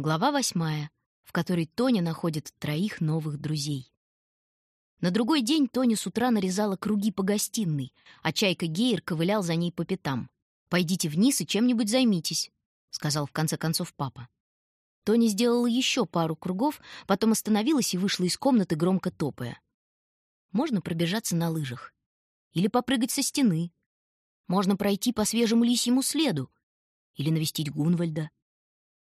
Глава восьмая, в которой Тоня находит троих новых друзей. На другой день Тоня с утра нарезала круги по гостиной, а Чайка Гейер ковылял за ней по пятам. «Пойдите вниз и чем-нибудь займитесь», — сказал в конце концов папа. Тоня сделала еще пару кругов, потом остановилась и вышла из комнаты, громко топая. Можно пробежаться на лыжах. Или попрыгать со стены. Можно пройти по свежему лисьему следу. Или навестить Гунвальда.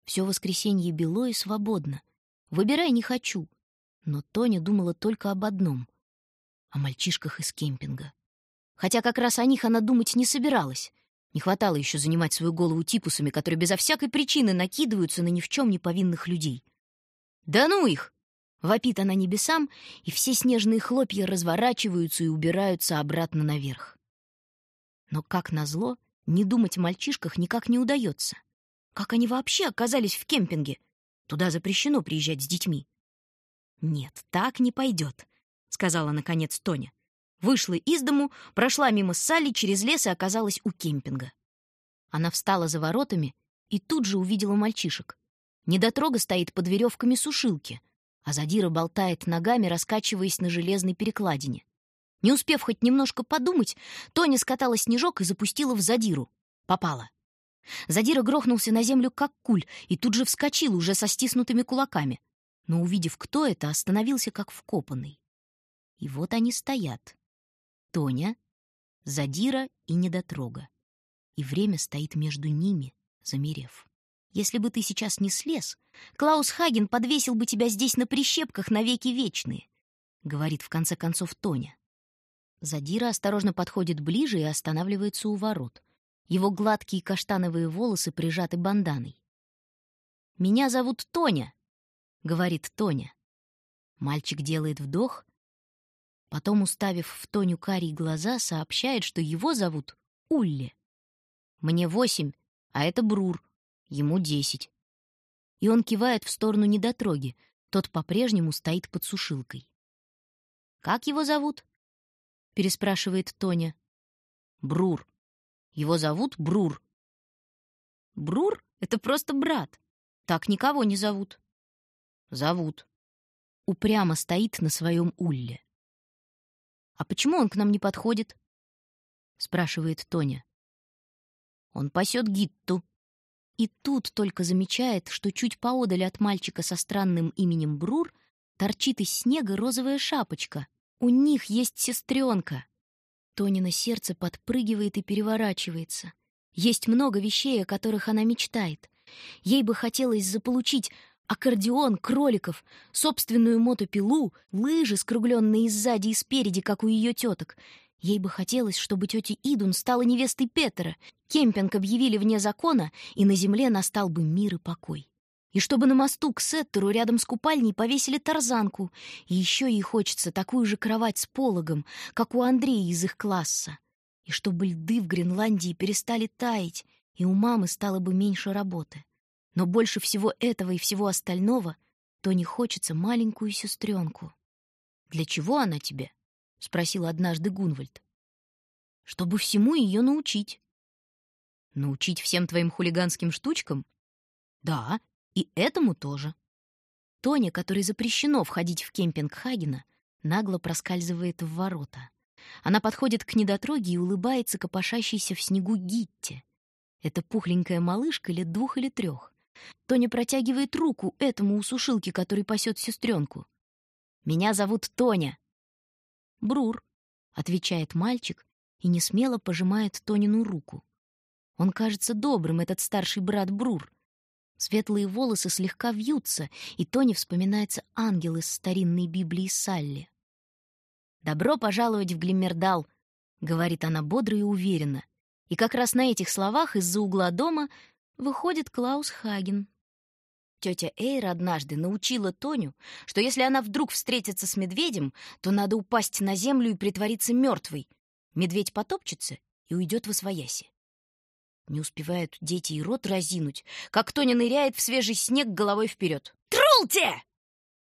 Все воскресенье бело и свободно. Выбирай не хочу. Но Тоня думала только об одном — о мальчишках из кемпинга. Хотя как раз о них она думать не собиралась. Не хватало еще занимать свою голову типусами, которые безо всякой причины накидываются на ни в чем не повинных людей. «Да ну их!» — вопит она небесам, и все снежные хлопья разворачиваются и убираются обратно наверх. Но, как назло, не думать о мальчишках никак не удается. Как они вообще оказались в кемпинге? Туда запрещено приезжать с детьми. «Нет, так не пойдет», — сказала наконец Тоня. Вышла из дому, прошла мимо Салли через лес и оказалась у кемпинга. Она встала за воротами и тут же увидела мальчишек. Недотрога стоит под веревками сушилки, а Задира болтает ногами, раскачиваясь на железной перекладине. Не успев хоть немножко подумать, Тоня скатала снежок и запустила в Задиру. Попала. Задира грохнулся на землю, как куль, и тут же вскочил, уже со стиснутыми кулаками. Но, увидев, кто это, остановился, как вкопанный. И вот они стоят. Тоня, Задира и Недотрога. И время стоит между ними, замерев. Если бы ты сейчас не слез, Клаус Хаген подвесил бы тебя здесь на прищепках навеки вечные, — говорит в конце концов Тоня. Задира осторожно подходит ближе и останавливается у ворот. Его гладкие каштановые волосы прижаты банданой. «Меня зовут Тоня», — говорит Тоня. Мальчик делает вдох Потом, уставив в Тоню карие глаза, сообщает, что его зовут Улли. Мне восемь, а это Брур. Ему десять. И он кивает в сторону недотроги. Тот по-прежнему стоит под сушилкой. «Как его зовут?» — переспрашивает Тоня. «Брур. Его зовут Брур». «Брур — это просто брат. Так никого не зовут». «Зовут». Упрямо стоит на своем Улле. «А почему он к нам не подходит?» — спрашивает Тоня. «Он пасет Гитту». И тут только замечает, что чуть поодаль от мальчика со странным именем Брур торчит из снега розовая шапочка. У них есть сестренка. Тонина сердце подпрыгивает и переворачивается. Есть много вещей, о которых она мечтает. Ей бы хотелось заполучить аккордеон, кроликов, собственную мотопилу, лыжи, скругленные сзади и спереди, как у ее теток. Ей бы хотелось, чтобы тетя Идун стала невестой Петера, кемпинг объявили вне закона, и на земле настал бы мир и покой. И чтобы на мосту к Сеттеру рядом с купальней повесили тарзанку. И еще ей хочется такую же кровать с пологом, как у Андрея из их класса. И чтобы льды в Гренландии перестали таять, и у мамы стало бы меньше работы. Но больше всего этого и всего остального то не хочется маленькую сестренку. «Для чего она тебе?» — спросил однажды Гунвальд. «Чтобы всему ее научить». «Научить всем твоим хулиганским штучкам?» «Да, и этому тоже». Тоня, которой запрещено входить в кемпинг Хагена, нагло проскальзывает в ворота. Она подходит к недотроге и улыбается копошащейся в снегу Гитте. Это пухленькая малышка лет двух или трех. Тоня протягивает руку этому у сушилки, который пасет сестренку. «Меня зовут Тоня». «Брур», — отвечает мальчик и не смело пожимает Тонину руку. Он кажется добрым, этот старший брат Брур. Светлые волосы слегка вьются, и Тони вспоминается ангел из старинной Библии Салли. «Добро пожаловать в Глиммердал», — говорит она бодро и уверенно. И как раз на этих словах из-за угла дома выходит Клаус Хаген. Тетя Эйра однажды научила Тоню, что если она вдруг встретится с медведем, то надо упасть на землю и притвориться мертвой. Медведь потопчется и уйдет в освояси. Не успевают дети и рот разинуть, как Тоня ныряет в свежий снег головой вперед. «Трулте!»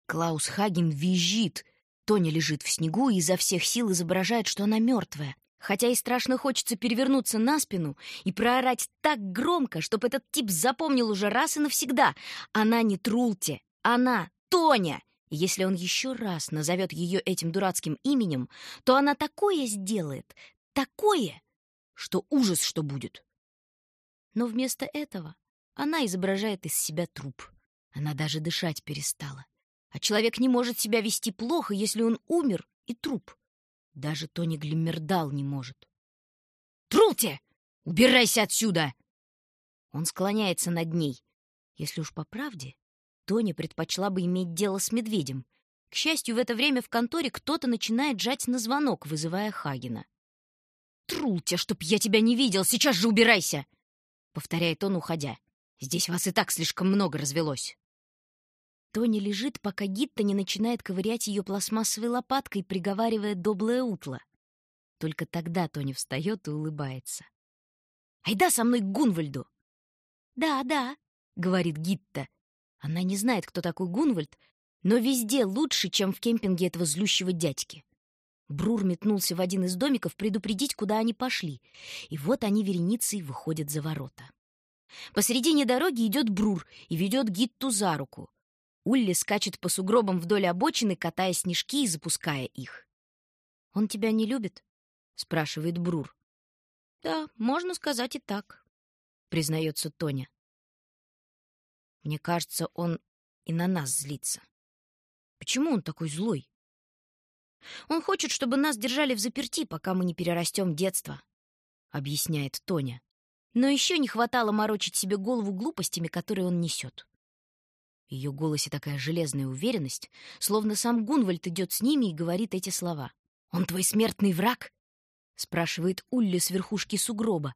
Клаус Хаген визжит. Тоня лежит в снегу и изо всех сил изображает, что она мертвая. Хотя и страшно хочется перевернуться на спину и проорать так громко, чтобы этот тип запомнил уже раз и навсегда. Она не Трулте, она Тоня. И если он еще раз назовет ее этим дурацким именем, то она такое сделает, такое, что ужас, что будет. Но вместо этого она изображает из себя труп. Она даже дышать перестала. А человек не может себя вести плохо, если он умер и труп. Даже Тони Глиммердал не может. «Трулте! Убирайся отсюда!» Он склоняется над ней. Если уж по правде, Тони предпочла бы иметь дело с медведем. К счастью, в это время в конторе кто-то начинает жать на звонок, вызывая Хагена. «Трулте, чтоб я тебя не видел! Сейчас же убирайся!» — повторяет он, уходя. «Здесь вас и так слишком много развелось». Тони лежит, пока Гитта не начинает ковырять ее пластмассовой лопаткой, приговаривая «доблое утло». Только тогда Тони встает и улыбается. «Айда со мной к Гунвальду!» «Да, да», — говорит Гитта, она не знает, кто такой Гунвальд, но везде лучше, чем в кемпинге этого злющего дядьки. Брур метнулся в один из домиков предупредить, куда они пошли, и вот они вереницей выходят за ворота. Посредине дороги идет Брур и ведет Гитту за руку. Улли скачет по сугробам вдоль обочины, катая снежки и запуская их. «Он тебя не любит?» — спрашивает Брур. «Да, можно сказать и так», — признается Тоня. Мне кажется, он и на нас злится. Почему он такой злой? Он хочет, чтобы нас держали в заперти, пока мы не перерастем детство, объясняет Тоня. Но еще не хватало морочить себе голову глупостями, которые он несет. В ее голосе такая железная уверенность, словно сам Гунвальд идет с ними и говорит эти слова. «Он твой смертный враг?» — спрашивает Улли с верхушки сугроба,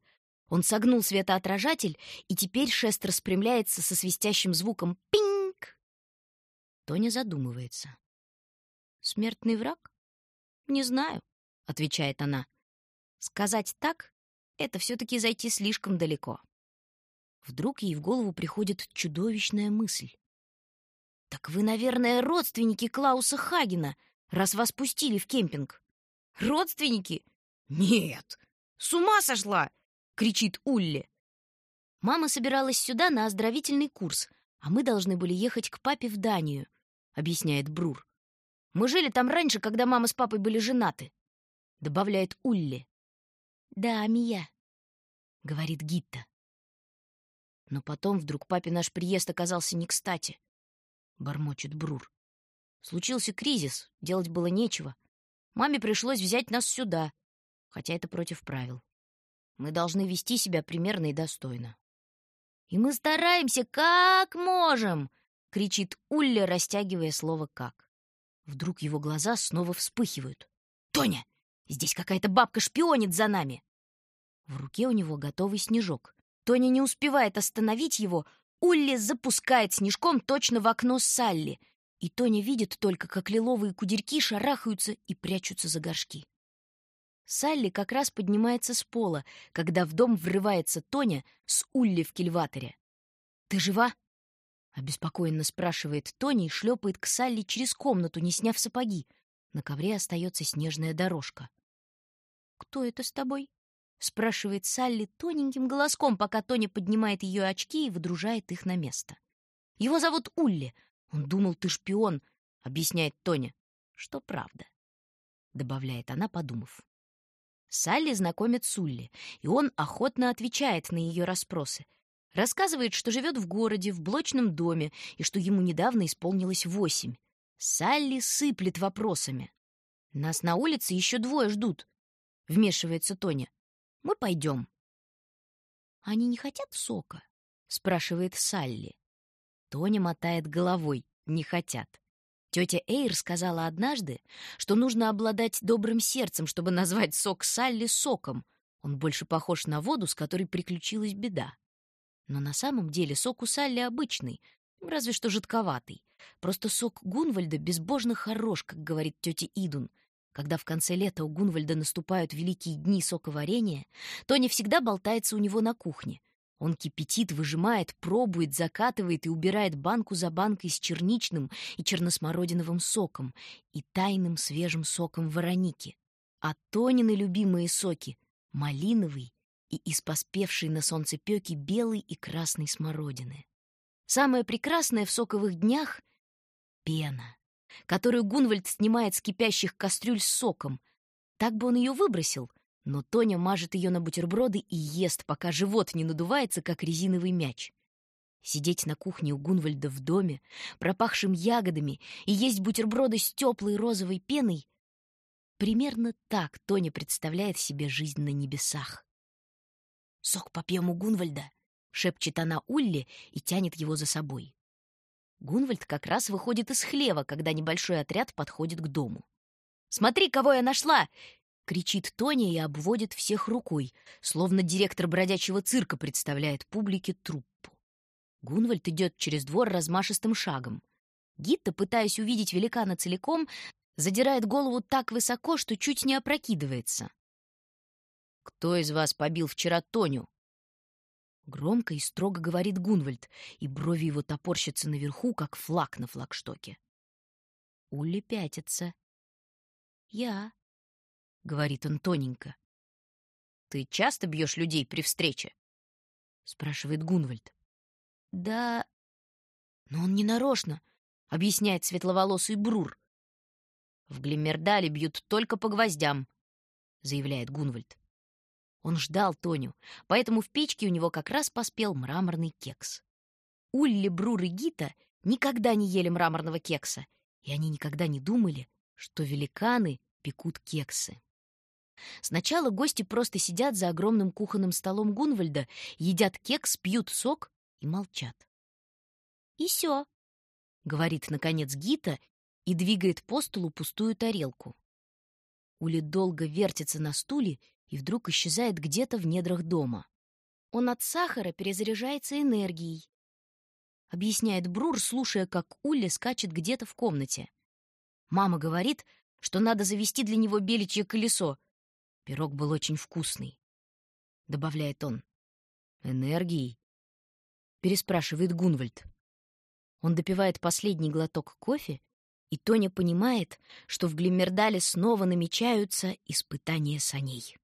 он согнул светоотражатель, и теперь шест распрямляется со свистящим звуком «пинг». Тоня задумывается. «Смертный враг? Не знаю», — отвечает она. «Сказать так — это все-таки зайти слишком далеко». Вдруг ей в голову приходит чудовищная мысль. «Так вы, наверное, родственники Клауса Хагена, раз вас пустили в кемпинг». «Родственники? Нет! С ума сошла! — кричит Улли. «Мама собиралась сюда на оздоровительный курс, а мы должны были ехать к папе в Данию», — объясняет Брур. «Мы жили там раньше, когда мама с папой были женаты», — добавляет Улли. «Да, Мия», — говорит Гитта. Но потом вдруг папе наш приезд оказался не кстати, — бормочет Брур. Случился кризис, делать было нечего. Маме пришлось взять нас сюда, хотя это против правил. Мы должны вести себя примерно и достойно. «И мы стараемся как можем!» — кричит Улля, растягивая слово «как». Вдруг его глаза снова вспыхивают. «Тоня, здесь какая-то бабка шпионит за нами!» В руке у него готовый снежок. Тоня не успевает остановить его. Улли запускает снежком точно в окно Салли. И Тоня видит только, как лиловые кудерьки шарахаются и прячутся за горшки. Салли как раз поднимается с пола, когда в дом врывается Тоня с Улли в кильваторе. «Ты жива?» — обеспокоенно спрашивает Тоня и шлепает к Салли через комнату, не сняв сапоги. На ковре остается снежная дорожка. «Кто это с тобой?» — спрашивает Салли тоненьким голоском, пока Тоня поднимает ее очки и выдружает их на место. «Его зовут Улли. Он думал, ты шпион», — объясняет Тоня. «Что правда», — добавляет она, подумав. Салли знакомит Сулли, и он охотно отвечает на ее расспросы. Рассказывает, что живет в городе, в блочном доме, и что ему недавно исполнилось восемь. Салли сыплет вопросами. «Нас на улице еще двое ждут», — вмешивается Тоня. «Мы пойдем». «Они не хотят сока?» — спрашивает Салли. Тоня мотает головой. «Не хотят». Тетя Эйр сказала однажды, что нужно обладать добрым сердцем, чтобы назвать сок Салли соком. Он больше похож на воду, с которой приключилась беда. Но на самом деле сок у Салли обычный, разве что жидковатый. Просто сок Гунвальда безбожно хорош, как говорит тетя Идун. Когда в конце лета у Гунвальда наступают великие дни соковарения, Тони всегда болтается у него на кухне — он кипятит, выжимает, пробует, закатывает и убирает банку за банкой с черничным и черносмородиновым соком и тайным свежим соком вороники. А Тонины любимые соки — малиновый и из поспевшей на солнцепёке белой и красной смородины. Самое прекрасное в соковых днях — пена, которую Гунвальд снимает с кипящих кастрюль с соком. Так бы он ее выбросил, но Тоня мажет ее на бутерброды и ест, пока живот не надувается, как резиновый мяч. Сидеть на кухне у Гунвальда в доме, пропахшим ягодами, и есть бутерброды с теплой розовой пеной — примерно так Тоня представляет себе жизнь на небесах. «Сок попьем у Гунвальда», — шепчет она Улли и тянет его за собой. Гунвальд как раз выходит из хлева, когда небольшой отряд подходит к дому. «Смотри, кого я нашла!» — кричит Тоня и обводит всех рукой, словно директор бродячего цирка представляет публике труппу. Гунвальд идет через двор размашистым шагом. Гитта, пытаясь увидеть великана целиком, задирает голову так высоко, что чуть не опрокидывается. «Кто из вас побил вчера Тоню?» Громко и строго говорит Гунвальд, и брови его топорщатся наверху, как флаг на флагштоке. Улли пятится. «Я», — говорит он тоненько. «Ты часто бьешь людей при встрече?» — спрашивает Гунвальд. «Да...» «Но он не нарочно», — объясняет светловолосый Брур. «В Глиммердале бьют только по гвоздям», — заявляет Гунвальд. Он ждал Тоню, поэтому в печке у него как раз поспел мраморный кекс. Улли, Брур и Гита никогда не ели мраморного кекса, и они никогда не думали, что великаны пекут кексы. Сначала гости просто сидят за огромным кухонным столом Гунвальда, едят кекс, пьют сок и молчат. «И все», — говорит, наконец, Гита и двигает по столу пустую тарелку. Ули долго вертится на стуле и вдруг исчезает где-то в недрах дома. Он от сахара перезаряжается энергией. Объясняет Брур, слушая, как Улли скачет где-то в комнате. Мама говорит, что надо завести для него беличье колесо. Пирог был очень вкусный. Добавляет он. «Энергией?» Переспрашивает Гунвальд. Он допивает последний глоток кофе, и Тоня понимает, что в Глиммердале снова намечаются испытания саней.